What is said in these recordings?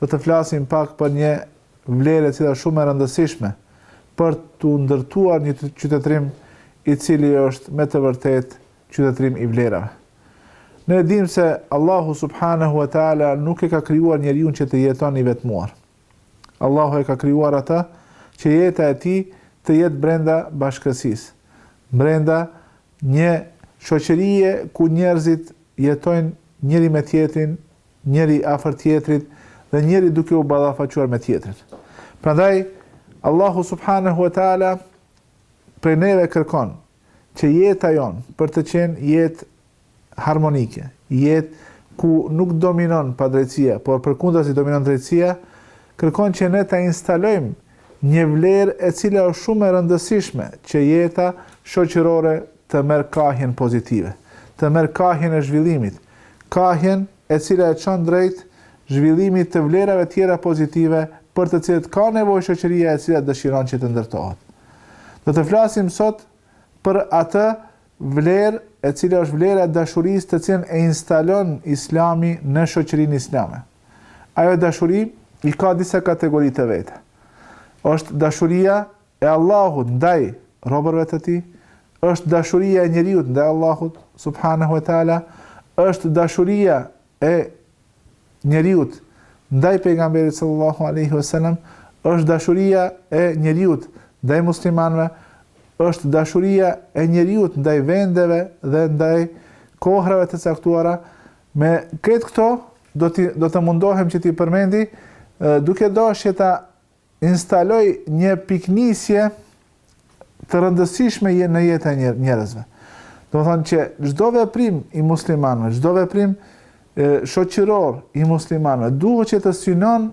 do të flasim pak për një vlerë e cila shumë e rëndësishme për të ndërtuar një qytetërim i cili është me të vërtetë qytetërim i vlerave. Ne e dimë se Allahu subhanahu wa taala nuk e ka krijuar njeriun që të jeton i vetmuar. Allahu e ka krijuar atë që jeta e tij të jetë brenda bashkësisë, brenda një shoqërie ku njerëzit jetojnë njëri me tjetrin njëri afër tjetrit dhe njëri duke u ballafaquar me tjetrin. Prandaj Allahu subhanahu wa taala prej neve kërkon që jeta jonë për të qenë jetë harmonike, jetë ku nuk dominon padrejtësia, por përkundrazi dominon drejtësia, kërkon që ne ta instalojmë një vlerë e cila është shumë e rëndësishme që jeta shoqërore të merr kahjen pozitive, të merr kahjen e zhvillimit, Kahjen, e cila e çon drejt zhvillimit të vlerave tjera pozitive për të cilat ka nevojë shoqëria e cila dëshiron që të ndërtohet. Do të flasim sot për atë vlerë e cila është vlera e dashurisë të cilën e instalon Islami në shoqërinë islame. Ajo dashuri i ka disa kategori të veta. Është dashuria e Allahut ndaj robërve të Tij, është dashuria e njeriut ndaj Allahut, subhanehu e teala, është dashuria e njeriut ndaj pejgamberit sallallahu alaihi wasallam, është dashuria e njeriut ndaj muslimanëve, është dashuria e njeriut ndaj vendeve dhe ndaj kohrave të caktuara. Me krejt këto do të mundohem që t'i përmendi duke dashtë ta Instaloj një pikënisje të rëndësishme në jetën e njerëzve. Domethënë që çdo veprim i muslimanëve, çdo veprim shoqëror i muslimanëve duhet që të synon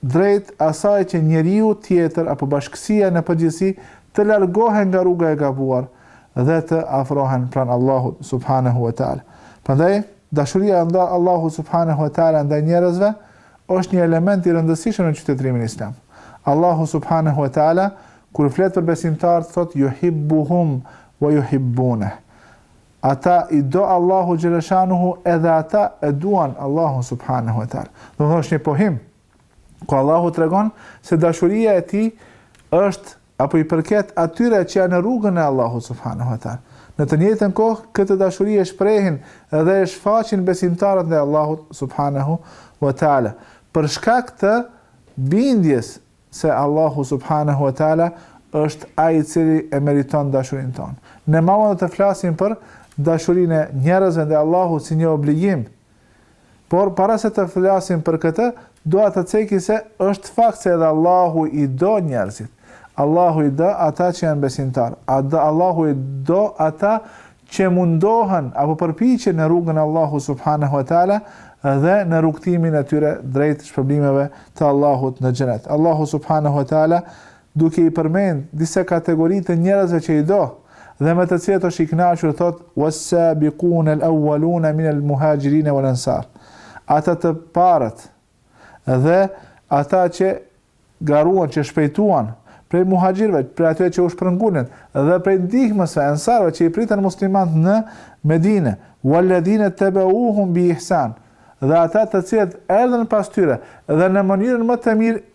drejt asaj që njeriu tjetër apo bashkësia në përgjithësi të largohen nga rruga e gabuar dhe të afrohen pranë Allahut subhanahu wa taala. Prandaj dashuria e Allahut subhanahu wa taala ndaj njerëzve është një element i rëndësishëm në qytetërimin islam. Allahu subhanehu ve teala kur flet për besimtarët thotë yuhibbuhum wa yuhibbuneh. Ata i do Allahu xheleshanuhu edhe ata e duan Allahun subhanehu ve teala. Domethënë është një pohim ku Allahu tregon se dashuria e tij është Apo i përket atyre që janë në rrugën e Allahut subhanehu ve teala. Në të njëjtën kohë, këtë dashuri e shprehin dhe e shfaqin besimtarët ndaj Allahut subhanehu ve teala, për shkak të bindjes se Allahu subhanehu ve teala është Ai i Cili e meriton dashurinë tonë. Ne ama do të flasim për dashurinë e njerëzve ndaj Allahut si një obligim Por para se të flasim për këtë, dua të ceki se është fakt se edhe Allahu i do njerëzit. Allahu i do ata që janë besimtarë. Allahu i do ata që mundohen apo përpiqen në rrugën e Allahu subhanahu wa taala dhe në rrugëtimin e tyre drejt shpërblimeve të Allahut në xhenet. Allahu subhanahu wa taala duke i përmend disa kategori të njerëzve që i do dhe me të cilat është i kënaqur thotë was-sabiqun al-awwalun min al-muhajirin wal-ansar ata të parët dhe ata që garuan që shpejtuan prej muhaxhirëve prej atyre që u shpërngulën dhe prej ndihmësve ensarëve që i pritën muslimanët në Medinë wal-ladhina ttabauhum bi ihsan dhe ata të cilët erdhën pas tyre dhe në mënyrën më të mirë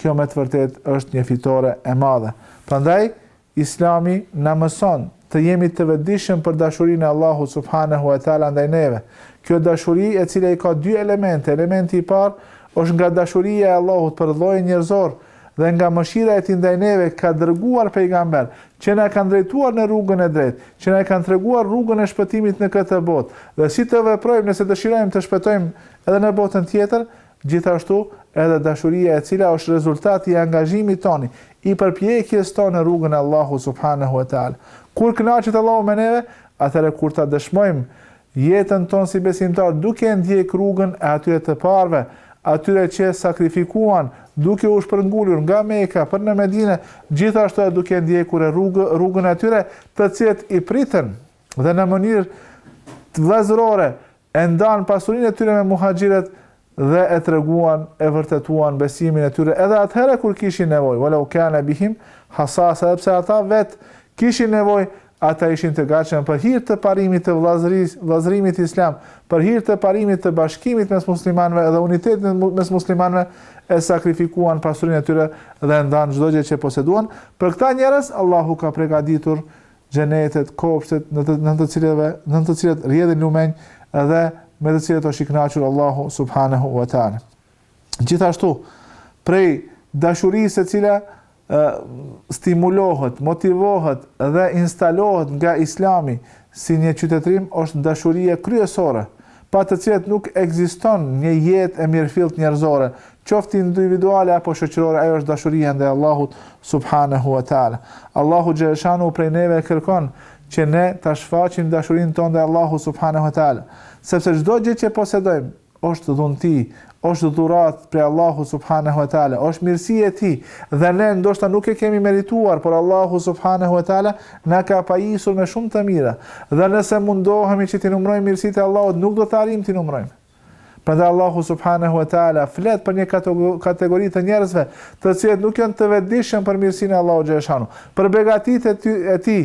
Kjo me të vërtetë është një fitore e madhe. Prandaj, Islami na mëson të jemi të vetëdijshëm për dashurinë e Allahut subhanehu ve teala ndaj neve. Kjo dashuri e cila i ka dy elemente, elementi i parë është nga dashuria e Allahut për llojin njerëzor dhe nga mëshira e tij ndaj neve ka dërguar pejgamber që na kanë drejtuar në rrugën e drejtë, që na kanë treguar rrugën e shpëtimit në këtë botë dhe si të veprojmë nëse dëshirojmë të shpëtojmë edhe në botën tjetër, Gjithashtu, edhe dashuria e cila është rezultat i angazhimit tonë, i përpjekjes tonë në rrugën e Allahut subhanehu ve teala. Kur kënaqet Allahu me neve, atëherë kur ta dëshmojmë jetën tonë si besimtarë duke e ndjek rrugën e atyre të parëve, atyre që sakrifikuan duke u shpërngulur nga Meka për në Medine, gjithashtu edhe duke ndjekur rrugë, rrugën e atyre të cilët i pritën dhe në mënyrë vëllazërore E ndanë pasurinë e tyre me muhaxhirët dhe e treguan, e vërtetuan, besimin e tyre edhe atëherë kur kishin nevojë, walau kana bihim hasasa, edhe pse ata vetë kishin nevojë, ata ishin të gatshëm për hir të parimit të vëllazërisë, vëllazërimit islam, për hir të parimit të bashkimit mes muslimanëve dhe unitetit mes muslimanëve e sakrifikuan pasurinë e tyre dhe e ndanë çdo gjë që poseduan, për këta njerëz Allahu ka pregaditur xhenetet, kopshtet në të nën të cilëve, nën të cilat rrjedhin lumenj dhe me të cilët është i kënaqur Allahu subhanahu wa taala. Gjithashtu, prej dashurisë e cila stimulohet, motivohet dhe instalohet nga Islami si një qytetërim është dashuria kryesore pa të cilat nuk ekziston një jetë e mirëfilltë njerëzore, qoftë individuale apo shoqërore, ajo është dashuria ndaj Allahut subhanehu ue teala. Allahu xhelle shanuhu prej neve kërkon që ne ta shfaqim dashurinë tonë ndaj Allahut subhanehu ue teala, sepse çdo gjë që posedojmë është dhunti, Është dhuratë prej Allahut subhanehu ve teala, është mirësi e Tij dhe ne ndoshta nuk e kemi merituar, por Allahu subhanehu ve teala na ka pajisur me shumë të mira. Dhe nëse mundohemi që t'i numërojmë mirësitë e Allahut, nuk do të arrijmë t'i numërojmë. Prandaj Allahu subhanehu ve teala flet për një kategori të njerëzve, të cilët nuk janë të vetëdijshëm për mirësinë e Allahut xhaleshanu, për begatitë e Tij,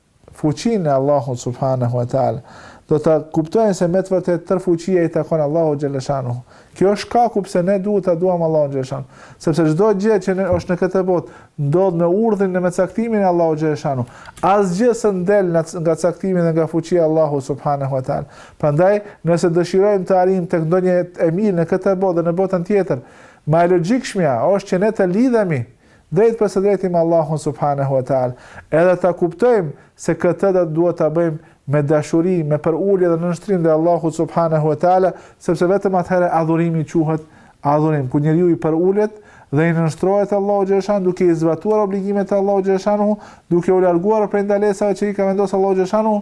fuqinë e Allahut subhanehu ve teala, do ta kuptojnë se me të vërtetë tërë fuqia i takon Allahut xhelle shanuhu. Kjo është shkaku pse ne duhet ta duam Allahun xhelle shanuhu, sepse çdo gjë që ne është në këtë botë ndodh me urdhrin dhe me caktimin e Allahut xhelle shanuhu. Asgjë s'na del nga caktimi dhe nga fuqia e Allahut subhanehu ve teala. Prandaj, nëse dëshirojmë të arrijmë tek ndonjë e mirë në këtë botë dhe në botën tjetër, më e logjikshmja është që ne të lidhemi Drejtpërsëdrejti me Allahun subhanehu e teala, edhe ta kuptojmë se këtë do të duhet ta bëjmë me dashuri, me përulje dhe nënshtrim ndaj Allahut subhanehu e teala, sepse vetëm atëherë adhurimi quhet adhurim, kur njeriu i përulet dhe i nënshtrohet Allahut xhashan duke i zbatuar obligimet e Allahut xhashan, duke u larguar prej ndalesave që i ka vendosur Allahu xhaleshanu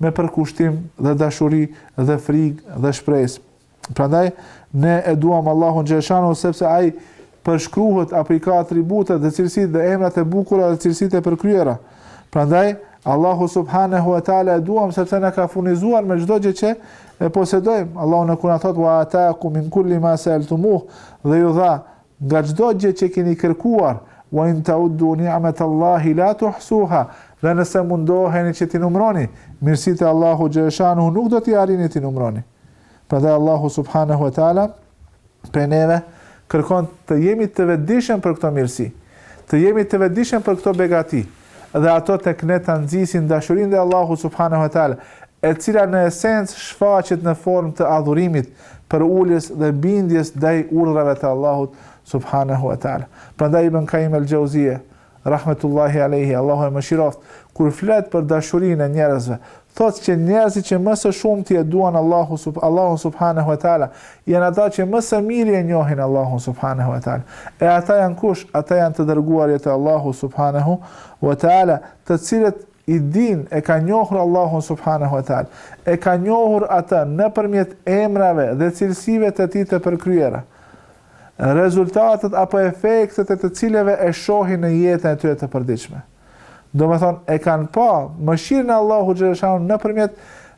me përkushtim dhe dashuri dhe frikë dhe shpresë. Prandaj ne e duam Allahun xhashanu sepse ai përshkruhet apo i ka atributet dhe cilësitë dhe emrat e bukura dhe cilësitë e përkryera. Prandaj Allahu subhanahu wa taala e duam sepse na ka furnizuar me çdo gjë që e posedojmë. Allahu në Kur'an thotë wa ataakum min kulli ma sa'altumuh dhe ju dha nga çdo gjë që keni kërkuar wa in ta'uddu ni'matallahi la tuhsuha dhe nëse mundoheni që t'i numroni mirësitë e Allahu xhashanu nuk do t'i arrini t'i numroni. Prandaj Allahu subhanahu wa taala prej neve kërkon të jemi të vetëdijshëm për këto mirësi, të jemi të vetëdijshëm për këto begati dhe ato tek ne ta nxisin dashurinë ndaj Allahut subhanahu wa taala, e cila në esencë shfaqet në formë të adhurimit, përuljes dhe bindjes ndaj urdhrave të Allahut subhanahu wa taala. Prandaj Ibn Kaim el-Jauziye Rahmetullahi alejhi, Allahu e mëshiroftë, kur flet për dashurinë e njerëzve, thotë që njerëzit që më së shumti e duan Allahu sub Allahun subhanehu ve teala, janë ata që më së miri e njohin Allahun subhanehu ve teala. E ata janë kush? Ata janë të dërguarit e Allahu subhanehu ve teala, të cilët i dinë, e kanë njohur Allahun subhanehu ve teala, e kanë njohur atë nëpërmjet emrave dhe cilësive të tij të përkryera. rezultatet apo efektet e të cilave e shohin në jetën e tyre të përditshme. Domethënë e kanë pa mëshirën e Allahu xhaleshanu nëpërmjet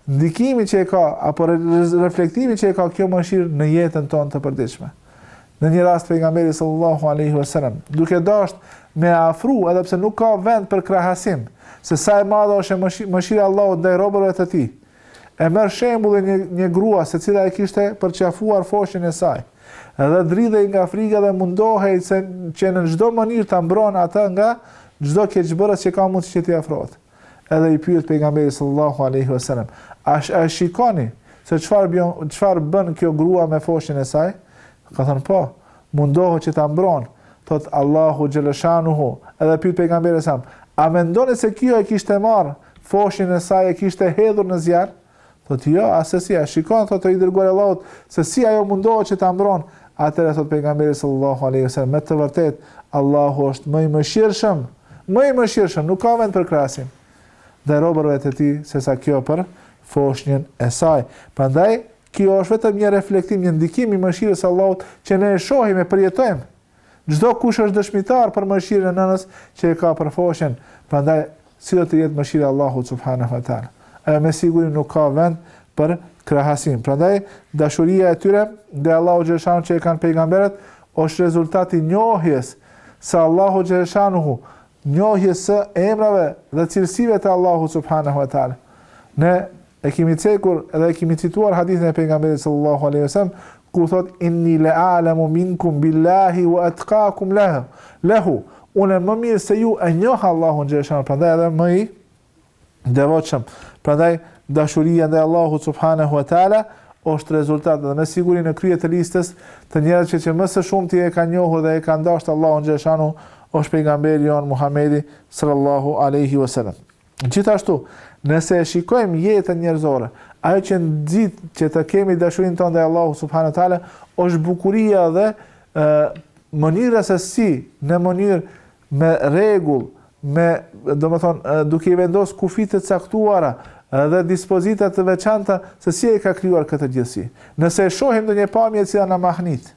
ndikimit që e ka apo reflektimit që e ka kjo mëshirë në jetën tonë të përditshme. Në një rast pejgamberi sallallahu alaihi wasallam, duke dashtë me afru edhe pse nuk ka vend për krahasim, se sa e madhe është mëshira e Allahut ndaj robërve të tij, E merr shembullin e një një grua e cila e kishte përqafuar foshnjën e saj dhe dridhej nga frika dhe mundohej që në çdo mënyrë ta mbron atë nga çdo keqbërës që ka mundësi që t'i afrohet. Edhe i pyet pejgamberi sallallahu alaihi wasallam, a e shikoni se çfarë bën çfarë bën kjo grua me foshnjën e saj? Ka thënë po, mundohet që ta mbron, thot Allahu xheleshanuhu, edhe i pyet pejgamberi sallallahu alaihi wasallam, a mendoni se kjo e kishte marrë Foshnjën e saj e kishte hedhur në zjarr? Thotë, Jo, assesi, a shikon, thotë, o i Dërguari i Allahut, se si ajo mundohet që ta mbron? Atëherë, thotë Pejgamberi sal-Allahu alejhi ve sel-lem, Me të vërtetë, Allahu është më i mëshirshëm, më i mëshirshëm, nuk ka vend për krahasim, ndaj robërve të Tij, sesa kjo për foshnjën e saj. Prandaj, kjo është vetëm një reflektim, një ndikim i mëshirës së Allahut që ne e shohim e përjetojmë Çdo kush është dëshmitar për mëshirën e nënës që e ka për foshnjën, prandaj si do të jetë mëshira e Allahut subhanahu wa taala. Ajo me siguri nuk ka vend për krahasim. Prandaj dashuria e tyre ndaj Allahut xheleshanuhu që e kanë pejgamberët është rezultat i njohjes së Allahut xheleshanuhu njohjes së emrave dhe cilësive të Allahut subhanahu wa taala. Ne E kemi cekur dhe e kemi cituar hadithin e Pejgamberit sallallahu alaihi wasallam ku thot inni la a'lamu minkum billahi wa atqakum lahu. Lahu, unë më mirë se ju e njoh Allahun xheleshanuhu, prandaj edhe më i devotshëm. Prandaj dashuria ndaj Allahut subhanahu wa taala është rezultat dhe me siguri në krye të listës të njerëzve që, që më së shumti e kanë njohur dhe e kanë dashur Allahun xheleshanuhu është pejgamberi jonë Muhamedi sallallahu alaihi wasallam. Gjithashtu, nëse e shikojmë jetën njerëzore, ajo që nxit që të kemi dashurinë tonë ndaj Allahut subhanuhu teala është bukuria dhe ë mënyra se si në mënyrë me rregull, me domethënë duke i vendos kufij të caktuara dhe dispozita të veçanta se si e ka krijuar këtë gjithësi. Nëse e shohim ndonjë pamje e cila na mahnit,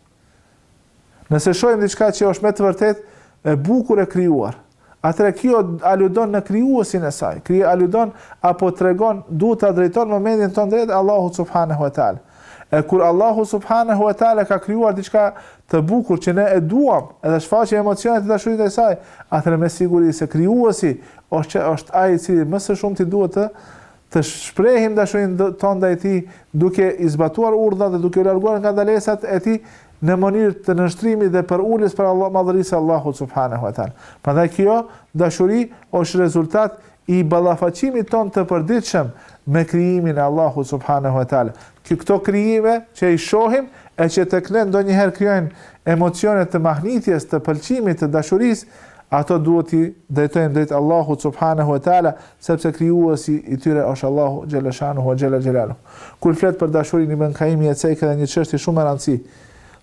Nëse shohim diçka që është me të vërtetë e bukur e krijuar, atëherë kjo aludon në krijuesin e saj. Kjo aludon apo tregon, duhet ta drejton vëmendjen tonë drejt Allahut subhanehu ve teala. E kur Allahu subhanehu ve teala ka krijuar diçka të bukur që ne e duam, edhe shfaqim emocione të dashurisë ndaj saj, atëherë me siguri se krijuesi është është ai i cili më së shumti duhet të Të shprehim dashurinë tonë ndaj tij duke i zbatuar urdhrat dhe duke u larguar nga ndalesat e tij në mënyrë të nënshtrimit dhe përuljes para madhërisë së Allahut subhanehu ve teala. Prandaj kjo dashuri është rezultat i ballafaqimit tonë të përditshëm me krijimin e Allahut subhanehu ve teala. Këto krijime që i shohim e që tek ne ndonjëherë krijojnë emocione të mahnitjes, të pëlqimit, të dashurisë, ato duhet t'i drejtojmë drejt Allahut subhanehu ve teala Sepse krijuesi i tyre është Allahu xhelle shanuhu wa xhelle xhelaluhu. Kur flet për dashurinë Ibën Kaimi e cek edhe një çështje shumë me rëndësi.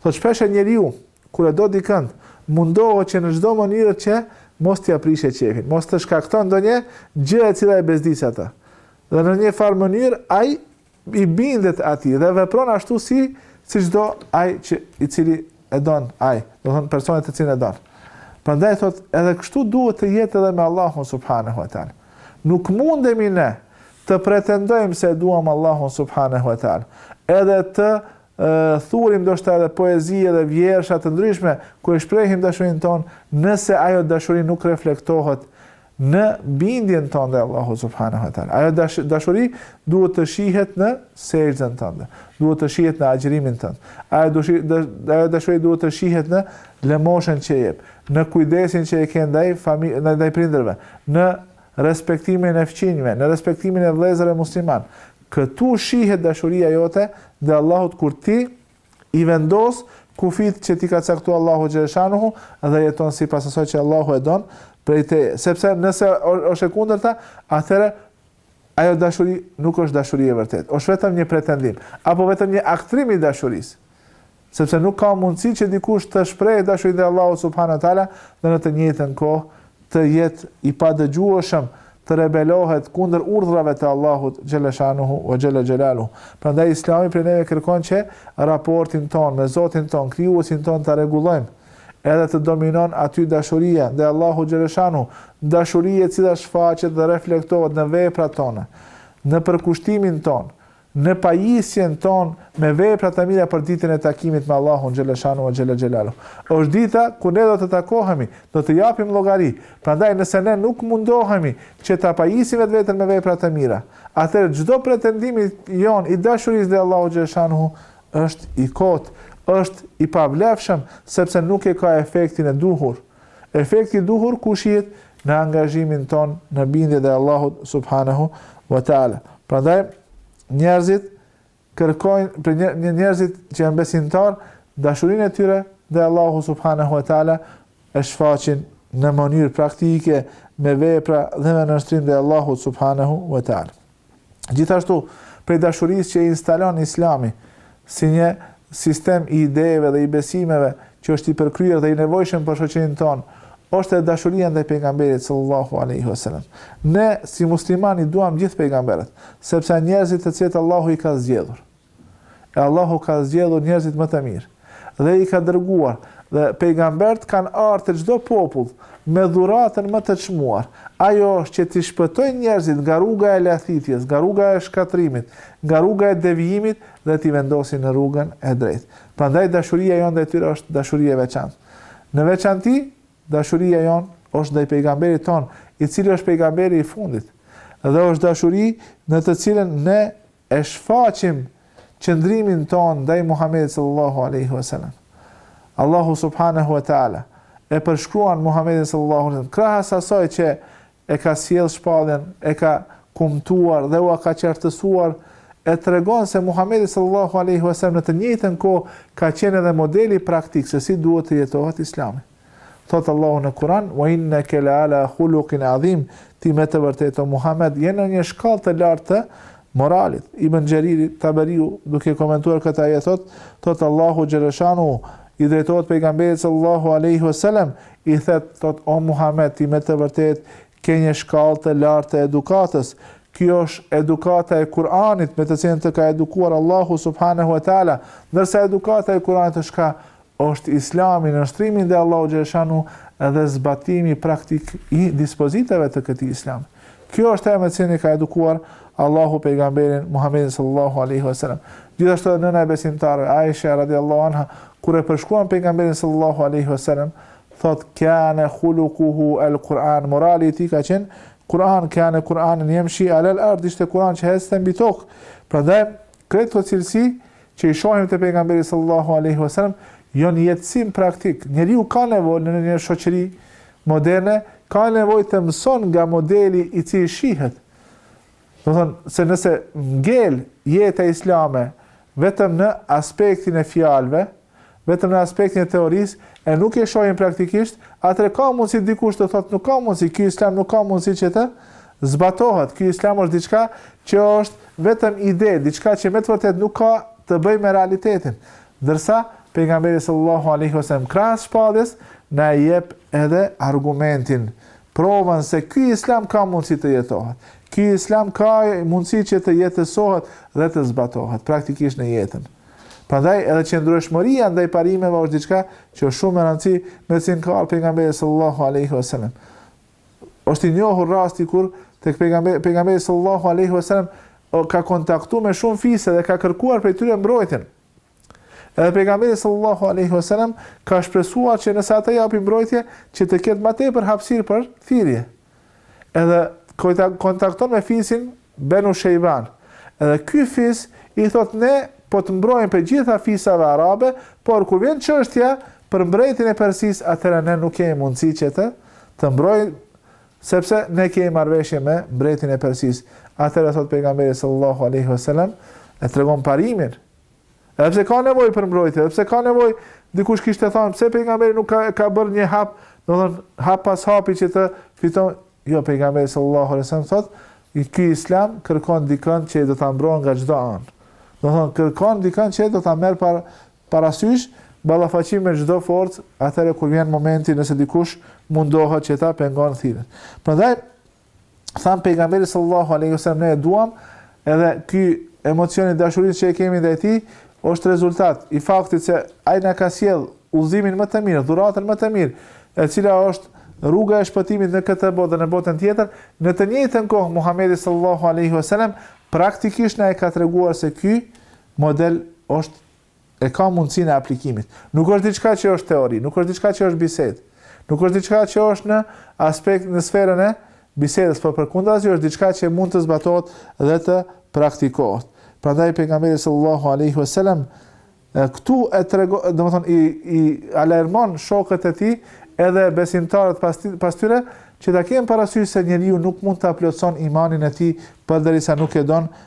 Thotë shpeshherë njeriu kur e do dikënd, mundohet që në çdo mënyrë që mos t'ia prishë qejfin, mos të shkakton ndonjë gjë e cila e bezdis atë. Dhe në një farë mënyrë ai i bindet atij dhe vepron ashtu si siç do ai që i cili e don ai, do thotë personi të cilin e don. Prandaj thot edhe kështu duhet të jetë edhe me Allahun subhanehu ve teal. Nuk mundemi ne të pretendojmë se e duam Allahun subhanehu ve teal. Edhe të e, thurim ndoshta edhe poezi dhe vjersha të ndryshme ku e shprehim dashurinë tonë, nëse ajo dashuri nuk reflektohet Në bindjen tënde ndaj Allahut subhanehu ve teala. Ajo dashuri duhet të shihet në sejdën tënde, duhet të shihet në agjërimin tënd. Ajo dushi, ajo dashuri duhet të shihet në lëmoshën që jep, në kujdesin që e ke ndaj familjes, ndaj prindërve, në respektimin e fqinjëve, në respektimin e vëllezërve musliman. Këtu shihet dashuria jote ndaj Allahut kur ti I vendos kufijtë që t'i ka caktuar Allahu xheleshanuhu dhe jeton sipas asaj që Allahu e don prej teje, sepse nëse është e kundërta, atëherë ajo dashuri nuk është dashuri e vërtetë, është vetëm një pretendim, apo vetëm një aktrim i dashurisë, sepse nuk ka mundësi që dikush të shprehë dashurinë ndaj Allahut subhanahu teala dhe në të njëjtën kohë të jetë i padëgjueshëm të rebelohet kundër urdhrave të Allahut xhelle shanuhu wa xhelle xhelaluhu. Prandaj Islami prej neve kërkon që raportin tonë me Zotin tonë, Krijuesin tonë ta rregullojmë. Edhe të dominon aty dashuria ndaj Allahut xhelle shanuhu, dashuri e cila shfaqet dhe reflektohet në veprat tona, në përkushtimin tonë, në pajisjen tonë me vepra të mira për ditën e takimit me Allahun xheleshanu ve xhela xhelaluh. Është dita kur ne do të takohemi, do të japim llogari, prandaj nëse ne nuk mundohemi që ta pajisim vetveten me vepra të mira, atëherë çdo pretendim i joni i dashurisë ndaj Allahut xheleshanuhu është i kotë, është i pavlefshëm, sepse nuk e ka efektin e duhur. Efekti i duhur ku shihet në angazhimin tonë në bindje ndaj Allahut subhanahu wa taala. Prandaj njerëzit kërkojnë për një, një njerëzit që janë besimtar, dashurinë e tyre ndaj Allahut subhanahu wa taala e shfaqin në mënyrë praktike me vepra dhe me nënshtrim ndaj Allahut subhanahu wa taala. Gjithashtu, prej dashurisë që instalon Islami, si një sistem i ideve dhe i besimeve që është i përkryer dhe i nevojshëm për shoqërinë tonë, është edhe dashuria ndaj pejgamberit sallallahu alaihi wasallam. Ne si muslimanë i duam gjithë pejgamberët, sepse njerëzit të cilët Allahu i ka zgjedhur. E Allahu ka zgjedhur njerëzit më të mirë, dhe i ka dërguar, dhe pejgambertë kanë ardhur te çdo popull me dhuratën më të çmuar, ajo është që t'i shpëtojnë njerëzit nga rruga e lajthitjes, nga rruga e shkatërrimit, nga rruga e devijimit dhe t'i vendosin në rrugën e drejtë. Prandaj dashuria jonë ndaj tyre është dashuri e veçantë. Në veçanti, dashuria jonë është ndaj pejgamberit tonë, i cili është pejgamberi i fundit, dhe është dashuri në të cilën ne E shfaqim qëndrimin tonë ndaj Muhamedit sallallahu alejhi ve selam. Allahu subhanehu ve teala e përshkruan Muhamedin sallallahu alejhi ve selam krahas asaj që e ka sjellë shpalljen, e ka kumtuar dhe ua ka qartësuar, e tregon se Muhamedi sallallahu alejhi ve selam në të njëjtën kohë ka qenë edhe modeli praktik se si duhet të jetohet Islami. Thotë Allahu në Kur'an, "Wa innaka la'ala khuluqin 'azim", Ti me të vërtetë o Muhamed je në një shkallë të lartë të moralit. Ibn Xheriri, Taberiu, duke komentuar këtë ajet thotë, Thotë Allahu xheleshanuhu, i drejtohet pejgamberit sallallahu alejhi wasallam, i thetë, thotë, O Muhamed, ti me të vërtetë Ke një shkallë të lartë të edukatës. Kjo është edukata e Kur'anit me të cilën të ka edukuar Allahu subhanehu ve teala, ndërsa edukata e Kur'anit është çka? Është Islami, nënshtrimi ndaj Allahut xheleshanuhu dhe zbatimi praktik i dispozitave të këtij Islami. Kjo është ajo me të cilën e ka edukuar Allahu pejgamberin Muhammedin sallallahu alaihi wasallam. Gjithashtu nëna e besimtarëve, Aisha radiallahu anha, kur e përshkruan pejgamberin sallallahu alaihi wasallam, thotë kane khulukuhu el Kur'an morali i tij ka qenë Kur'an kane Kur'an yamshi ala al ard ishte Kur'an që ecte mbi tokë prandaj krejt këto cilësi që i shohim te pejgamberi sallallahu alaihi wasallam janë jetësim praktik njeriu ka nevojë në një shoqëri moderne ka nevojë të mëson nga modeli i cili shihet do të thotë se nëse ngel jeta islame vetëm në aspektin e fjalëve vetëm në aspektin e teorisë, e nuk e shohin praktikisht, atëherë ka mundësi dikush të thotë nuk ka mundësi, ky Islam nuk ka mundësi që të zbatohet, ky Islam është diçka që është vetëm ide, diçka që me të vërtetë nuk ka të bëjë me realitetin. Ndërsa pejgamberi sallallahu alaihi wasallam krahas shpalljes na e jep edhe argumentin, provën se ky Islam ka mundësi të jetohet. Ky Islam ka mundësi që të jetësohet dhe të zbatohet praktikisht në jetën. Prandaj edhe qëndrueshmëria ndaj parimeve është diçka që është shumë e rëndësishme me cilën ka ardhur pejgamberi sallallahu alaihi wasallam. Është i njohur rasti kur tek pejgamberi pejgamberi sallallahu alaihi wasallam ka kontaktuar me shumë fise dhe ka kërkuar prej tyre mbrojtjen. Edhe pejgamberi sallallahu alaihi wasallam ka shpresuar që nëse ata i japin mbrojtje, që të ketë më tepër hapësirë për thirrje. Edhe kontakton me fisin Benu Shejban, Edhe ky fis i thotë ne po të mbrojmë prej gjithë fisave arabe, por kur vjen çështja për mbretin e Persisë atëherë ne nuk kemi mundësi që të të mbrojmë sepse ne kemi marrëveshje me mbretin e Persisë. Atëherë thotë Pejgamberi sallallahu alejhi ve selem e tregon parimin. Edhe pse ka nevojë për mbrojtje, edhe pse ka nevojë, dikush kishte thënë pse pejgamberi nuk ka ka bërë një hap, do të thonë hap pas hapi që të fiton, jo pejgamberi sallallahu alaihi wasallam thotë, i ky islam kërkon dikënd që do ta mbron nga çdo anë. Do të thonë kërkon dikënd që do ta merr para parasysh ballafaqim me çdo forcë, atëherë kur vjen momenti nëse dikush mundohet që ta pengon thirrjen. Prandaj thamë pejgamberin sallallahu alaihi wasallam ne e duam, edhe ky emocion i dashurisë që e kemi ndaj tij është rezultat i faktit se ai na ka sjell udhëzimin më të mirë, dhuratën më të mirë, e cila është rruga e shpëtimit në këtë botë dhe në botën tjetër, në të njëjtën kohë Muhamedi sallallahu alaihi wasallam praktikisht na e ka treguar se ky model është E ka mundësinë e aplikimit. Nuk është diçka që është teori, nuk është diçka që është bisedë, nuk është diçka që është në aspekt në sferën e bisedës, por përkundrazi është diçka që mund të zbatohet dhe të praktikohet. Prandaj pejgamberi sallallahu alaihi wasallam këtu e tregon, domethënë i i alarmon shokët e tij edhe besimtarët pas pas tyre që ta kenë parasysh se njeriu nuk mund ta plotëson imanin e tij përderisa nuk e don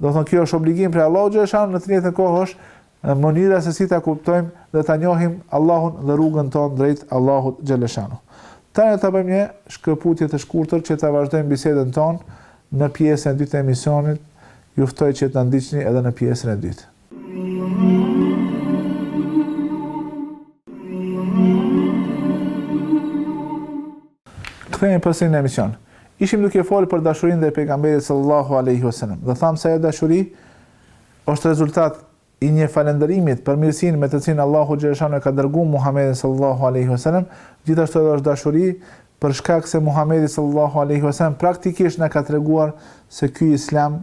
Do të thonë kjo është obligim prej Allahut xheleshanuhu në të njëjtën kohë është mënyra se si ta kuptojmë dhe ta njohim Allahun dhe rrugën tonë drejt Allahut xheleshanuhu. Tani do ta bëjmë një shkëputje të shkurtër që ta vazhdojmë bisedën tonë në pjesën e dytë të emisionit. Ju ftoj që të na ndiqni edhe në pjesën e dytë. Kthehemi përsëri në emision. Ishim duke folë për dashurinë ndaj Pejgamberit sallallahu alejhi ve selem dhe thamë se ajo dashuri është rezultat i një falënderimit për mirësinë me të cilën Allahu xheleshanuhu e ka dërguar Muhamedin sallallahu alejhi ve selem, gjithashtu edhe është dashuri për shkak se Muhamedi sallallahu alejhi ve selem praktikisht na ka treguar se ky Islam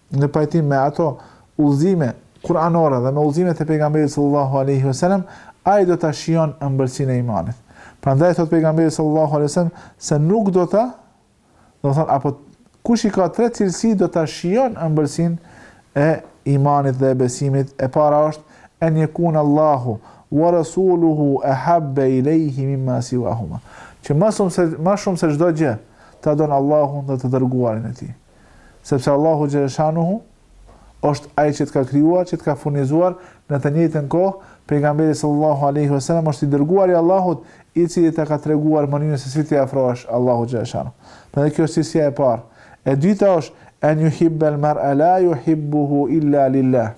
në pajtim me ato udhëzime kuranore dhe me udhëzimet e pejgamberit sallallahu alaihi wasallam, ai do ta shijon ëmbëlsinë e imanit. Prandaj thotë pejgamberi sallallahu alaihi wasallam se nuk do ta, do të thonë apo kush i ka tre cilësi do ta shijon ëmbëlsinë e imanit dhe e besimit. E para është en yekun Allahu wa rasuluhu ahabba ilayhi mimma siwahuma. Që më shumë se më shumë se çdo gjë ta don Allahun dhe të dërguarin e tij. Sepse Allahu xhaleshanuhu është ai që të ka krijuar, që të ka furnizuar, në të njëjtën kohë pejgamberi sallallahu alaihi wasallam është i dërguari i Allahut, i cili ta ka treguar mënyrën se si t'i afrohesh Allahut xhaleshanuhu. Prandaj kjo është cilësia e parë. E dyta është en yuhibbal mar'a la yuhibbuhu illa lillah.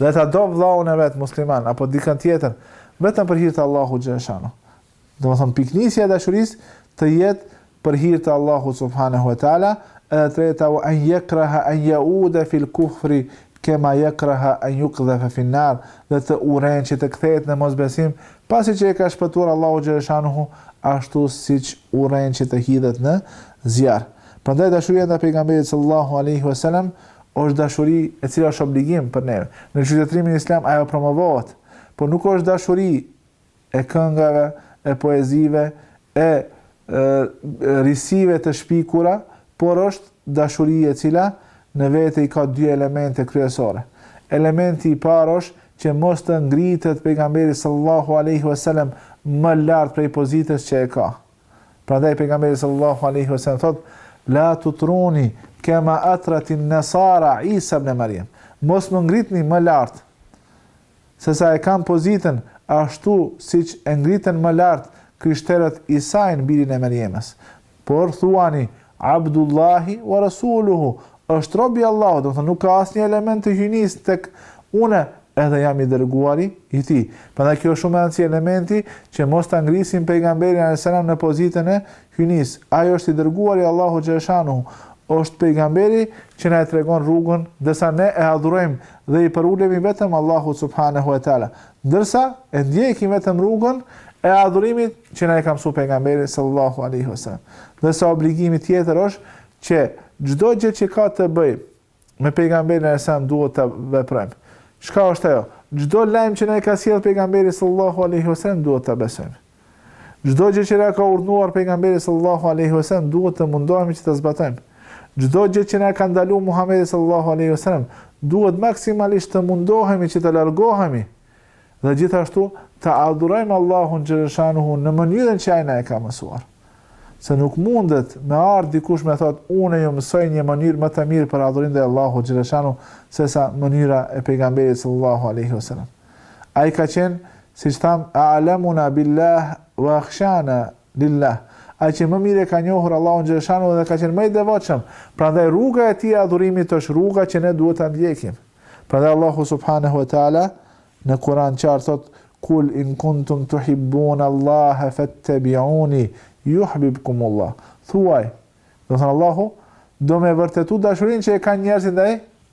Dhe ta do vllaun e vet musliman apo dikën tjetër vetëm për hir të Allahut xhaleshanuhu. Domethënë pikënisja e dashurisë të jetë për hir të Allahut subhanehu ve teala, dhe e treta wa an yakraha an yauda fi al-kufri kema yakraha an yuqdhafa fi an-nar, dhe të urren që të kthehet në mosbesim, pasi që e ka shpëtuar Allahu xhaleshanuhu, ashtu siç urren që të hidhet në zjarr. Prandaj dashuria ndaj Pejgamberit sallallahu alejhi ve selam është dashuri e cila është obligim për neve. Në qytetërimin islam ajo promovohet, por nuk është dashuri e këngëve, e poezive, e risive të shpikura, por është dashuri e cila në vete i ka dy elemente kryesore. Elementi i parë është që mos të ngritet pejgamberi sallallahu alaihi wasallam më lart prej pozitës që e ka. Prandaj pejgamberi sallallahu alaihi wasallam thotë la tutruni kama atratin nasara Isa ibn Maryam. Mos më ngritni më lart sesa e kam pozitën ashtu siç e ngritën më lart krishterët Isain birin e Merjemës. Por thuani, Abdullahi wa rasuluhu, është rob i Allahut, domethënë nuk ka asnjë element të hyjnisë tek unë edhe jam i dërguari i tij. Prandaj kjo është shumë me rëndësi elementi që mos ta ngrisim pejgamberin alaihi salam në pozitën e hyjnisë. Ai është i dërguari i Allahut xhaleshanuhu, është pejgamberi që na e tregon rrugën, ndërsa ne e adhurojmë dhe i përulemi vetëm Allahut subhanehu ve teala, ndërsa e ndjekim vetëm rrugën e adhurimit që na e ka msu Pejgamberi sallallahu alejhi ve sellem. Ndërsa obligimi tjetër është që çdo gjë që ka të bëjë me Pejgamberin alejhi selam duhet ta veprojmë. Çka është ajo? Çdo lajm që na e ka sjellë Pejgamberi sallallahu alejhi ve sellem duhet ta besojmë. Çdo gjë që na ka urdhëruar pejgamberi sallallahu alaihi wasallam duhet të mundohemi që ta zbatojmë. Çdo gjë që na ka ndalu Muhamedi sallallahu alaihi wasallam duhet maksimalisht të mundohemi që të largohemi dhe gjithashtu të adhurojmë Allahun xhaleshanuhu në mënyrën që ai na e ka mësuar. Se nuk mundet me ardh dikush me thot unë ju mësoj një mënyrë më të mirë për adhurimin e Allahut xhaleshanuhu se sa mënyra e pejgamberit sallallahu alaihi wasallam. Ai ka qenë, siç thamë, a'lamuna billah wa akhshana lillah, ai që më mirë e ka njohur Allahun xhelleshanuhu dhe ka qenë më i devotshëm, prandaj rruga e tij e adhurimit është rruga që ne duhet ta ndjekim. Prandaj Allahu subhanehu ve teala në Kur'an qartë thotë, Kul in kuntum tuhibbuna Allahe fettabi'uni yuhbibkumullah. Thuaj, domethënë Allahu, don me vërtetu dashurinë që e kanë njerëzit ndaj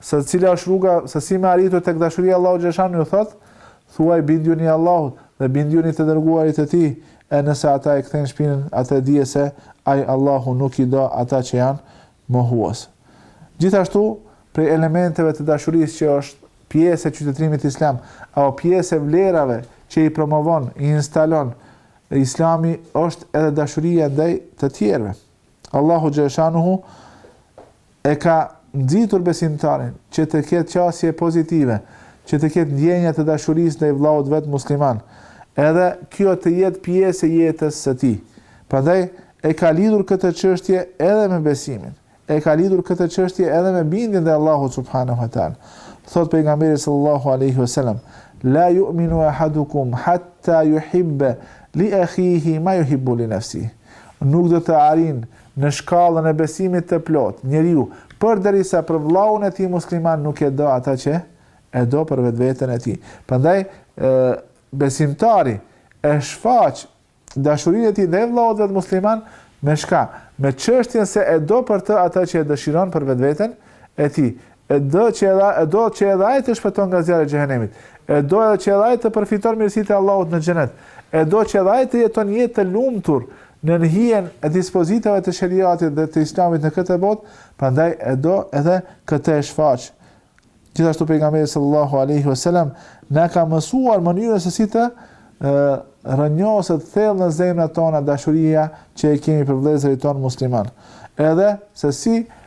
Se cila është rruga se si me arritur tek dashuria e Allahut xhaleshanuhu thotë, Thuaj bindjuni Allahut, dhe bindjuni të dërguarit të tij, e nëse ata e kthejnë shpinën, atëherë dije se Ai, Allahu, nuk i do ata që janë mohues. Gjithashtu, prej elementeve të dashurisë që është pjesë e qytetërimit islam, apo pjesë e vlerave që i promovon, i instalon Islami është edhe dashuria ndaj të tjerëve. Allahu xhaleshanuhu e ka nxitur besimtarin që të ketë qasje pozitive, që të ketë ndjenja të dashurisë ndaj vëllaut vet musliman, edhe kjo të jetë pjesë e jetës së tij. Prandaj e ka lidhur këtë çështje edhe me besimin, e ka lidhur këtë çështje edhe me bindjen ndaj Allahut subhanahu wa taala. Thotë pejgamberi sallallahu alaihi wasallam, la yu'minu ahadukum hatta yuhibba li akhihi ma yuhibbu li nafsihi. Nuk do të arrijë Në shkallën e besimit të plotë, njeriu, përderisa për vëllaun e tij musliman nuk e do atë që e do për vetveten e tij. Prandaj, besimtari e shfaq dashurinë e tij ndaj vëllaut vet musliman me çka? Me çështjen se e do për të atë që e dëshiron për vetveten e tij. E do që edhe ai, e do që edhe ai të shpëton nga zjarri i Xhehenemit. E do edhe që edhe ai të përfiton mirësitë e Allahut në Xhenet. E do që edhe ai të jeton jetë të lumtur nën hijen e dispozitave të Sheriatit dhe të Islamit në këtë botë, prandaj e do edhe këtë e shfaq. Gjithashtu pejgamberi sallallahu alaihi wasallam na ka mësuar mënyrën se si të rrënjoset thellë në zemrat tona dashuria që e kemi për vëllezërit tonë musliman. Edhe se si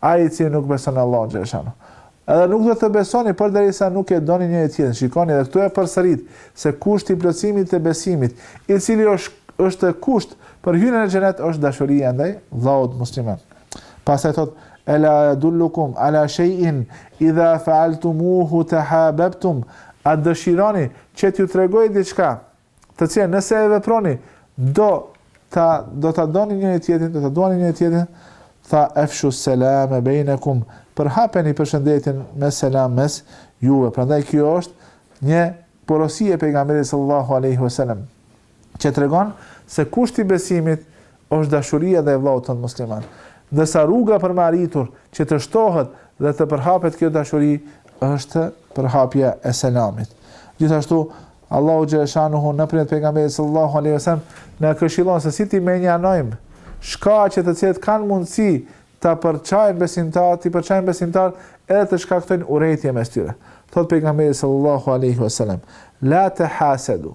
Ai i cili nuk beson në Allahun xhaleshanu. Edhe nuk do të besoni përderisa nuk e doni njëri tjetrin. Shikoni edhe këtu e përsërit se kushti i plotësimit të besimit, i cili është është kusht për hyrjen në xhenet është dashuria ndaj vllaut musliman. Pastaj thotë Ela adullukum ala shay'in idha fa'altumuhu tahababtum. A dëshironi që t'ju tregoj diçka të cilën nëse e veproni, do ta do ta doni njëri tjetrin, do ta duani njëri tjetrin, tha efshu selame bejnekum, përhapeni përshëndetjen me selam mes juve. Prandaj kjo është një porosi e pejgamberit sallallahu alaihi wasallam që tregon se kushti i besimit Është dashuria ndaj vllaut tënd musliman. Ndërsa rruga për me arritur që të shtohet dhe të përhapet kjo dashuri është përhapja e selamit. Gjithashtu, Allahu xhaleshanuhu nëpërmjet pejgamberit sallallahu alaihi wasallam na këshillon se si t'i mënjanojmë shkaqe të cilat kanë mundësi ta përçajnë besimtar, t'i përçajnë besimtarët edhe të shkaktojnë urrejtje mes tyre. Thotë pejgamberi sallallahu alaihi wasallam, la tahasadu.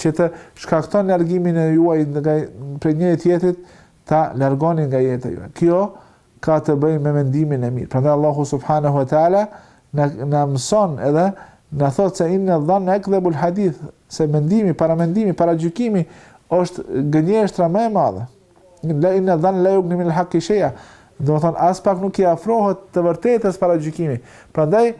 Që të shkakton largimin e juaj nga prej njëri tjetrit ta largoni nga jeta juaj. Kjo ka të bëjë me mendimin e mirë. Prandaj Allahu subhanahu wa taala na na mëson edhe na thotë se inna dhann akdhabul hadith, se mendimi, paramendimi, paragjykimi është gënjeshtra më e madhe. La inna dhann la yughni min al-haqqi shay'a. Do të thonë aspak nuk i afrohet të vërtetës paragjykimi. Prandaj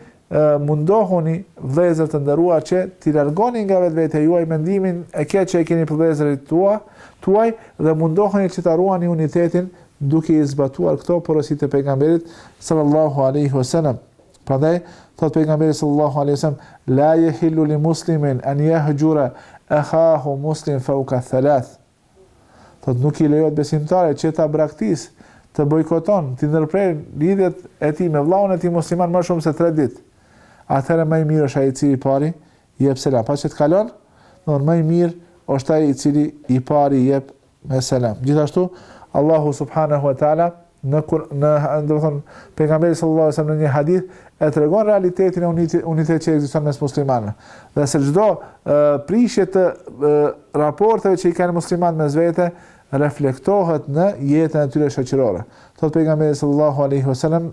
mundohuni vëllezër të nderuar që t'i largoni nga vetvetja juaj mendimin e keq që e keni për vëllezërit tua, tuaj dhe mundohuni që ta ruani unitetin duke i zbatuar këto porosi të pejgamberit sallallahu alaihi wasallam. Prandaj thotë pejgamberi sallallahu alaihi wasallam la yahillu li muslimin an yahjura akhahu muslim fawqa thalath. Thotë nuk i lejohet besimtarit që ta braktisë, të bojkoton, t'i ndërprejë lidhjet e tij me vëllaun e tij musliman më shumë se tre ditë. Atëherë më i mirë është ai i cili i pari i jep selam, pasi të kalon, do më i mirë është ai i cili i pari i jep me selam. Gjithashtu Allahu subhanahu wa taala Në Kuran do të thon pejgamberi sallallahu alajhi wasallam në një hadith e tregon realitetin e unitit unitet që ekziston mes muslimanëve. Dhe se çdo prishje të e, raporteve që i kanë muslimanët mes vete reflektohet në jetën e tyre shoqërore. Thotë pejgamberi sallallahu alajhi wasallam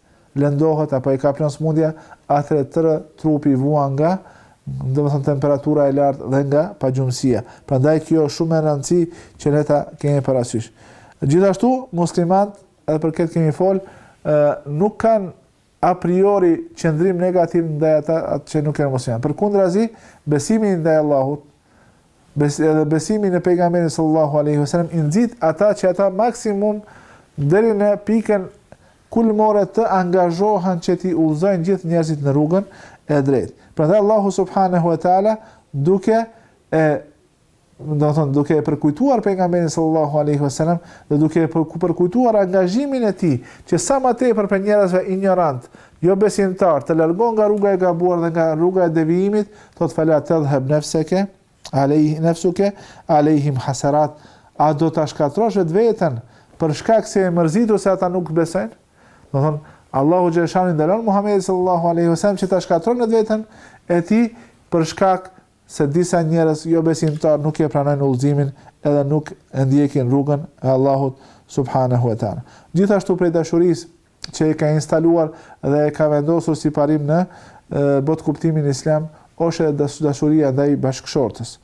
lëndohet apo e kaplon sëmundja, atëherë tërë trupi vuan nga domethënë temperatura e lartë dhe nga pagjumësia. Prandaj kjo është shumë me rëndësi që ne ta kemi parasysh. Gjithashtu, muslimanët, edhe për këtë kemi fol, nuk kanë a priori qëndrim negativ ndaj ata atë që nuk janë musliman. Përkundrazi, besimi ndaj Allahut, Besi edhe besimi në pejgamberin sallallahu alaihi wasallam i nxit ata që ata maksimum deri në pikën kulmore të angazhohen që t'i udhëzojnë gjithë njerëzit në rrugën e drejtë. Prandaj Allahu subhanahu wa taala duke e do të thonë duke e përkujtuar pejgamberin sallallahu alaihi wasallam dhe duke e përkujtuar angazhimin e tij që sa më tepër për njerëzve injorant Jobesimtar, të largon nga rruga e gabuar dhe nga rruga e devijimit, thotë fala tadhhab nafsaka alej nafsuka alejhim hasarat, a do ta shkatërrosh vetveten për shkak se je mërzit se ata nuk besojnë? Do thonë, Allahu xhashani ndalon Muhamedin sallallahu alaihi wasallam që ta shkatërron vetveten e tij për shkak se disa njerëz jo besimtar nuk e pranojnë udhëzimin edhe nuk e ndjekin rrugën e Allahut subhanahu wa taala. Gjithashtu prej dashurisë që e ka instaluar dhe e ka vendosur si parim në botëkuptimin islam është edhe dashuria ndaj bashkëshortes.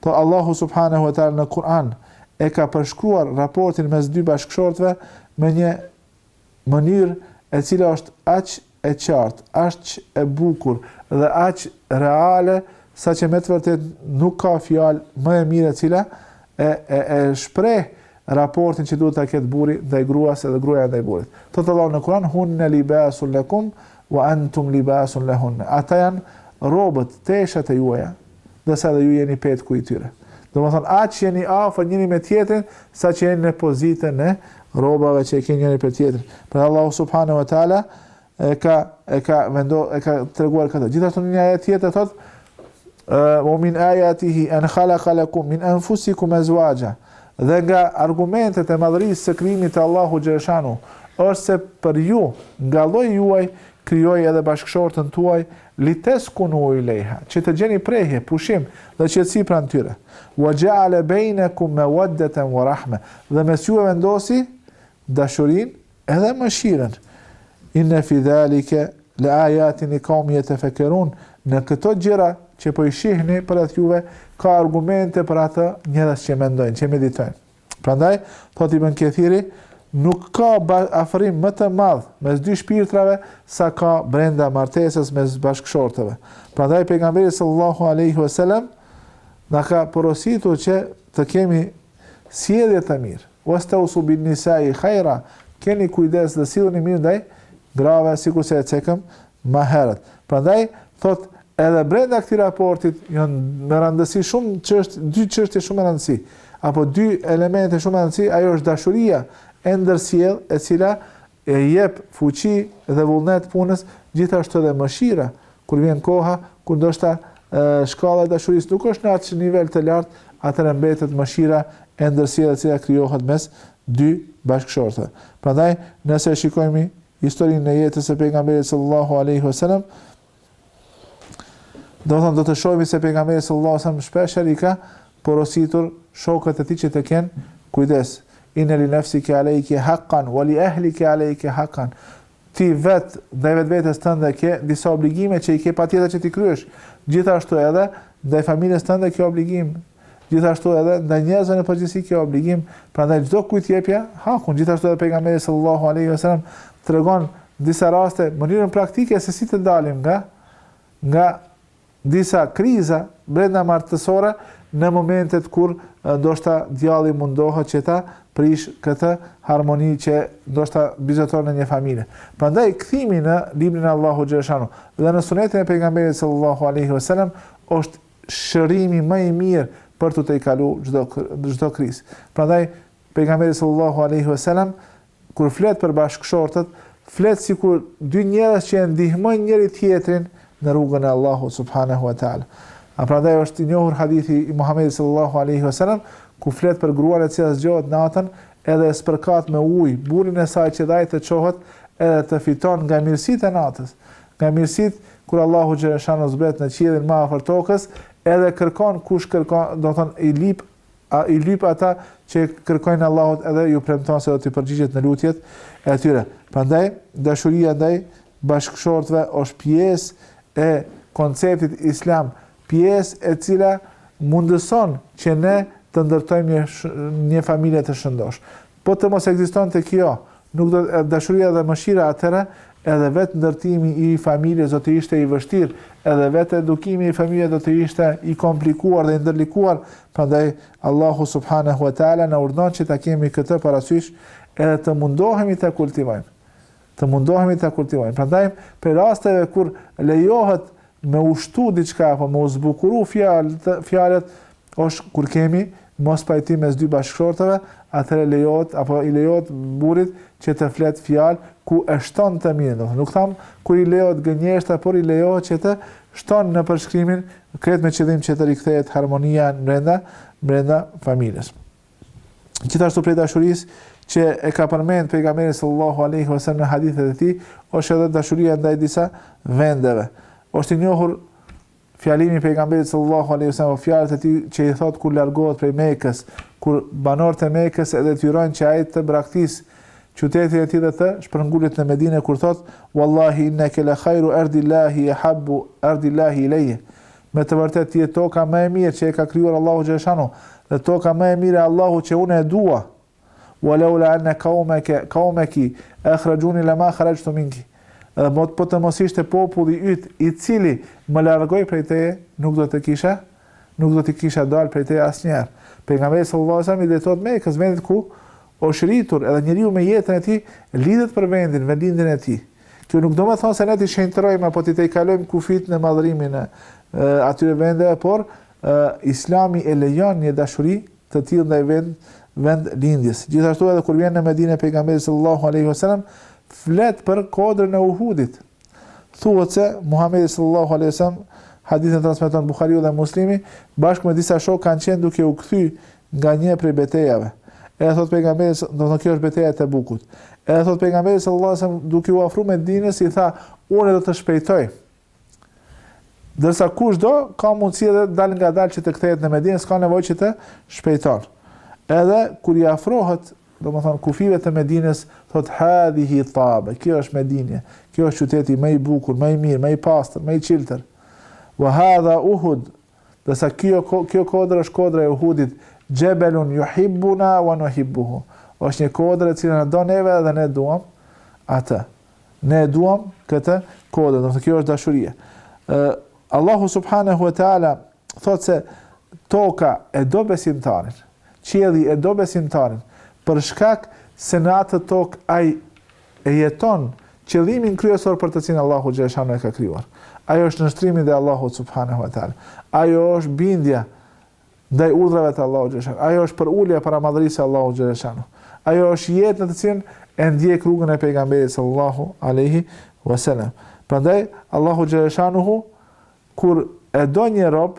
Po Allahu subhanahu wa taala në Kur'an e ka përshkruar raportin mes dy bashkëshortëve me një mënyrë e cila është aq e qartë, aq e bukur dhe aq reale saqë me të vërtetë nuk ka fjalë më e mirë e cila e e, e shpreh raportin që duhet ta ketë burri ndaj gruas edhe gruaja ndaj burrit. Thotë Allahu në Kur'an hunna libasun lakum wa antum libasun lahunna. Ata janë robët, teshat e juaja, ndërsa edhe ju jeni petku i tyre. Do me thënë aq jeni afër njëri me tjetrin, saqë jeni në pozitën e robave që e keni njëri për tjetrin. Pra Allahu subhanahu wa taala e ka e ka vendo e ka treguar këtë. Gjithashtu në një ajet tjetër thotë wa min ayatihi an khalaqa lakum min anfusikum azwaja. Dhe nga argumentet e madhërisë së krijimit të Allahu xhashanu është se për ju nga lloji juaj krijoi edhe bashkëshortën tuaj liteskunu ilejha, që të gjeni prehje, pushim dhe qetësi pranë tyre. Wa xheale bejnekum meweddeten wa rahme, dhe mes juve vendosi Dashurinë edhe mëshirën. Inne fi dhalike le ajatin li kaumin jetefekkerun, në këto gjëra që po i shihni përreth juve ka argumente për ata njerëz që mendojnë, që meditojnë. Prandaj, thotë Ibn Kethiri, nuk ka afrim më të madh mes dy shpirtrave sa ka brenda martesës mes bashkëshortëve. Prandaj pejgamberi sallallahu alaihi wasallam na ka porositur që të kemi Sjellje të mirë, Wastausu bin nisa'i khaira, keni kujdes dhe silluni mirë ndaj grave, sikur se e cekëm më herët. Prandaj thotë edhe brenda këtij raportit janë me rëndësi shumë çësht, dy çështje shumë me rëndësi, apo dy elemente shumë me rëndësi, ajo është dashuria e ndërsjellë, e cila E jep fuqi dhe vullnet punës, gjithashtu edhe mëshira, kur vjen koha, kur ndoshta shkalla e dashurisë nuk është në aq nivel të lartë, atëherë mbetet mëshira e ndërsjellë e cila krijohet mes dy bashkëshortëve. Prandaj, nëse e shikojmë historinë e jetës së Pejgamberit sallallahu alejhi wasallam, Do të do të shohim se pejgamberi sallallahu alajhi wasallam shpesh i ka porositur shokët e tij që të kenë kujdes. Inna li nafsika alayka haqqan wa li ahlika alayka haqqan. Ti vet ndaj vetvetes tënde ke disa obligime që i ke patjetër që t'i kryesh. Gjithashtu edhe ndaj familjes tënde ke obligim, Gjithashtu edhe ndaj njerëzve në përgjithësi ke obligim, prandaj çdokujt jepja hakun. Gjithashtu edhe pejgamberi sallallahu alaihi wasallam tregon disa raste mënyrën praktike se si të dalim nga nga disa kriza brenda martësore në momentet kur ndoshta djalli mundohet që ta prish këtë harmoni që ndoshta mbizotëron në një familje. Prandaj kthimi në librin e Allahut xheleshanuhu dhe në sunetin e pejgamberit sallallahu alaihi wasallam është shërimi më i mirë për të tejkaluar çdo çdo krizë. Prandaj pejgamberi sallallahu alaihi wasallam kur flet për bashkëshortët, flet sikur dy njerëz që e ndihmojnë njëri tjetrin në rrugën e Allahut subhanahu wa taala. A prandaj është i njohur hadithi i Muhamedit sallallahu alaihi wasallam ku flet për gruan e cila zgjohet natën edhe e spërkat me ujë burrin e saj që dhe ai të çohet edhe të fiton nga mirësitë e natës. Nga mirësitë, kur Allahu xheleshanuhu zbret në qiellin më afër tokës, edhe kërkon kush kërkon, domethënë i lyp, i lyp ata që kërkojnë Allahut edhe ju premton se do t'i përgjigjet në lutjet e tyre. Prandaj dashuria ndaj bashkëshortëve është pjesë e konceptit islam, pjesë e cila mundëson që ne të ndërtojmë një një familje të shëndoshë. Po të mos ekzistonte kjo, nuk do të dashuria dhe mëshira atëherë edhe vetë ndërtimi i familjes do të ishte i vështirë, edhe vetë edukimi i familjes do të ishte i komplikuar dhe i ndërlikuar, prandaj Allahu subhanehu e teala na urdhënon që ta kemi këtë parasysh edhe të mundohemi ta kultivojmë. Të mundohemi ta kultivojmë. Prandaj prej rasteve kur lejohet me u shtu diçka apo me u zbukuru fjalët, fjalët është kur kemi mospajtim mes dy bashkëshortëve, atëherë lejohet apo i lejohet burrit që të flet fjalë ku e shton të mirën. Do të nuk tham që i lejohet gënjeshtra, por i lejohet që të shton në përshkrim, krejt me qëllim që të rikthehet harmonia brenda brenda familjes. Gjithashtu prej dashurisë që e ka përmend pejgamberi sallallahu alaihi wasallam në hadithet e tij, është edhe dashuria ndaj disa vendeve. Është i njohur fjalimi i pejgamberit sallallahu alaihi wasallam, fjalët e tij që i thotë kur largohet prej Mekës, kur banorët e Mekës e detyrojnë që ai të braktisë qytetin e tij dhe të shpërngulet në Medinë kur thotë wallahi innaki la khairu ardillahi wa ahabbu ardillahi ilayya. Me të vërtetë ti je toka më e mirë që e ka krijuar Allahu xhaleshanu, dhe toka më e mirë e Allahut që unë e dua. Wa laula anna qaumaka qaumaki akhrajuni lama kharajtu minki. Dhe thot po të mos ishte populli yt i cili më largoi prej teje, nuk do të kisha nuk do të kisha dalë prej teje asnjëherë. Pejgamberi sallallahu alajhi wasallam i drejtohet Mekës, vendit ku është rritur, edhe njeriu me jetën e tij lidhet për vendin, vendin e tij. Kjo nuk domethonë se ne t'i shenjtërojmë apo t'i tejkalojmë kufijt në madhërimin e atyre vendeve, por islami e lejon një dashuri të tillë ndaj vend, vendlindjes. Gjithashtu edhe kur vjen në Medine pejgamberi sallallahu alaihi wasallam flet për kodrën e Uhudit. Thuhet se Muhamedi sallallahu alaihi wasallam hadithin e transmeton Buhariu dhe Muslimi, bashkë me disa shokë kanë qenë duke u kthy nga një prej betejave, edhe thot pejgamberi sa, domethënë kjo është beteja e Tebukut. Edhe thot pejgamberi sallallahu alajhi wasallam duke u afruar Medinës i tha, unë do të shpejtoj. Ndërsa kush do, ka mundësi edhe dalëngadalë që të kthehet në Medinë, s'ka nevojë që të shpejton. Edhe kur i afrohet, domethënë kufive të Medinës, thot hadhihi tabe, kjo është Medina, kjo është qyteti më i bukur, më i mirë, më i pastër, më i çiltër. Wa hadha Uhud, Ndërsa kjo, kjo kodrë është kodra e Uhudit, xhebelun juhibbuna wa nuhibbuhu. është një kodrë e cila na do neve dhe ne e duam atë. Ne duam këtë kodrë, dhe kjo është dashuria. Uh, Allahu subhanahu wa ta'ala thot se toka e do besimtarin, qielli e do besimtarin, për shkak se në atë tokë ai e jeton qëllimin kryesor për të cilin Allahu xhaleshanu e ka krijuar. Ajo është nënshtrimi ndaj Allahut subhanehu ve teala. Ajo është bindja ndaj urdhrave të Allahut xhaleshanu. Ajo është përulja para madhërisë së Allahut xhaleshanu. Ajo është jetë në të cilën e ndjek rrugën e pejgamberit sallallahu alaihi wasallam. Prandaj Allahu xhaleshanu kur e do një rob,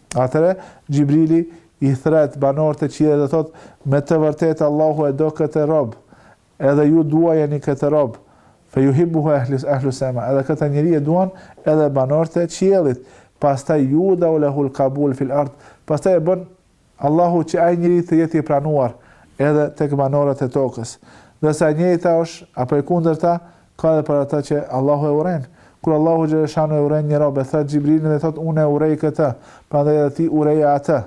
Atëherë, Xhibrili, i thret banorët e qiellit dhe thotë, Me të vërtetë Allahu e do këtë rob, edhe ju duajeni këtë rob, fe yuhibbuhu ehlis ehlu sema, edhe këtë njeri e duan edhe banorët e qiellit, pastaj yudau lahu al-qabul fil ard, pastaj e bën Allahu që ai njeri të jetë i pranuar edhe tek banorët e tokës. Ndërsa e njëjta është apo e kundërta Ka edhe për ata që Allahu e urren. Kur Allahu xheleshanu e urren një rob e thërret Xhibrilin dhe thotë unë e urrej këtë, prandaj edhe ti urreje atë.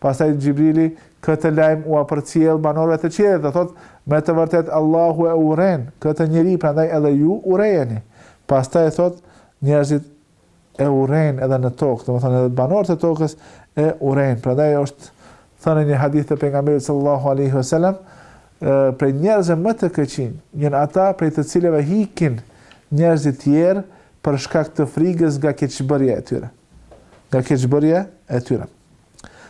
Pastaj Xhibrili këtë lajm ua përcjell banorëve të qiejve dhe thotë me të vërtetë Allahu e urren këtë njeri prandaj edhe ju urrejeni. Pastaj thotë njerëzit e urren edhe në tokë, domethënë edhe banorët e tokës e urrejnë. Prandaj është thënë një hadith të pejgamberit sallallahu alaihi wasallam, për njerëzve më të këqinj, janë ata prej të cilëve ikin njerëzit tjerë për shkak të frikës nga keqbërja e tyre. Nga keqbërja e tyre.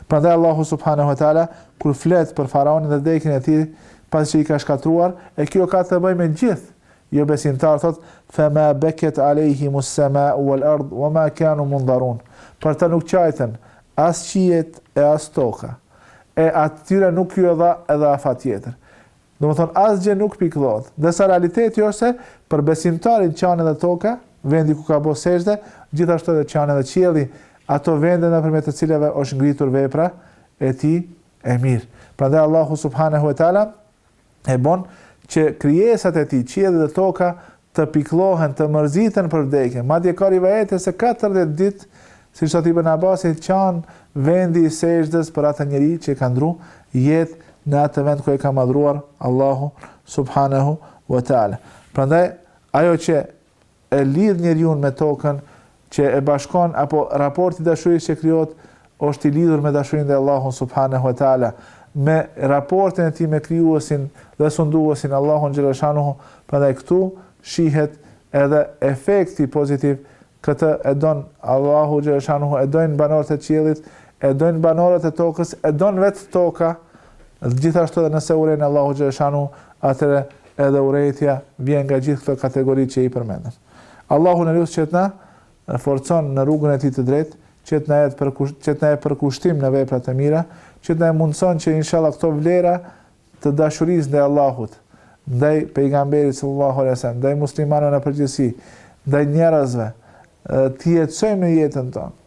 Prandaj Allahu subhanahu wa taala kur flet për faraonin dhe vdekjen e tij, pasi që i ka shkatërruar, e kjo ka të bëjë me gjithë jobesimtarët thotë, fema beket alejhimus semau wal ard wa ma kanu mundharin, për ta nuk qajtën as qiejt e as toka, e atyre nuk ju dha edhe afat tjetër. Domethënë asgjë nuk pikëllohet për ta. Ndërsa realiteti është se për besimtarin qan edhe toka, vendi ku ka bërë sexhde, gjithashtu edhe qan edhe qielli, ato vende nëpërmjet të cilave është ngritur vepra e tij e mirë. Prandaj Allahu subhanehu ve teala e bon që krijesat e Tij, qielli dhe toka, të pikëllohen, të mërziten për vdekjen. Madje ka rivajete se katërdhjetë ditë, siç thotë Ibën Abasi, qan vendi i sexhdes për atë njeri që ka ndrru jetë në atë vend ku e ka madhëruar Allahun subhanehu wa taala. Prandaj ajo që e lidh njeriun me tokën, që e bashkon apo raporti i dashurisë që krijohet është i lidhur me dashurinë ndaj Allahut subhanehu ve teala, me raportin e tij me Krijuesin dhe Sunduesin Allahun xhelle shanuhu, prandaj këtu shihet edhe efekti pozitiv, këtë e don Allahu xhelle shanuhu, e dojnë banorët e qiellit, e dojnë banorët e tokës, e don vetë toka, gjithashtu edhe nëse e urren Allahu xhelle shanuhu, atëherë Edhe urrejtja vjen nga gjithë këto kategori që i përmendëm. Allahun e lus që të na forcon në rrugën e Tij të drejtë, që të na jep përkush, që të na jep përkushtim në vepra të mira, që të na mundëson që inshallah këto vlera të dashurisë ndaj Allahut, ndaj Pejgamberit sallallahu alejhi ve sellem, ndaj muslimanëve në përgjithësi, ndaj njerëzve, t'i jetësojmë në jetën tonë.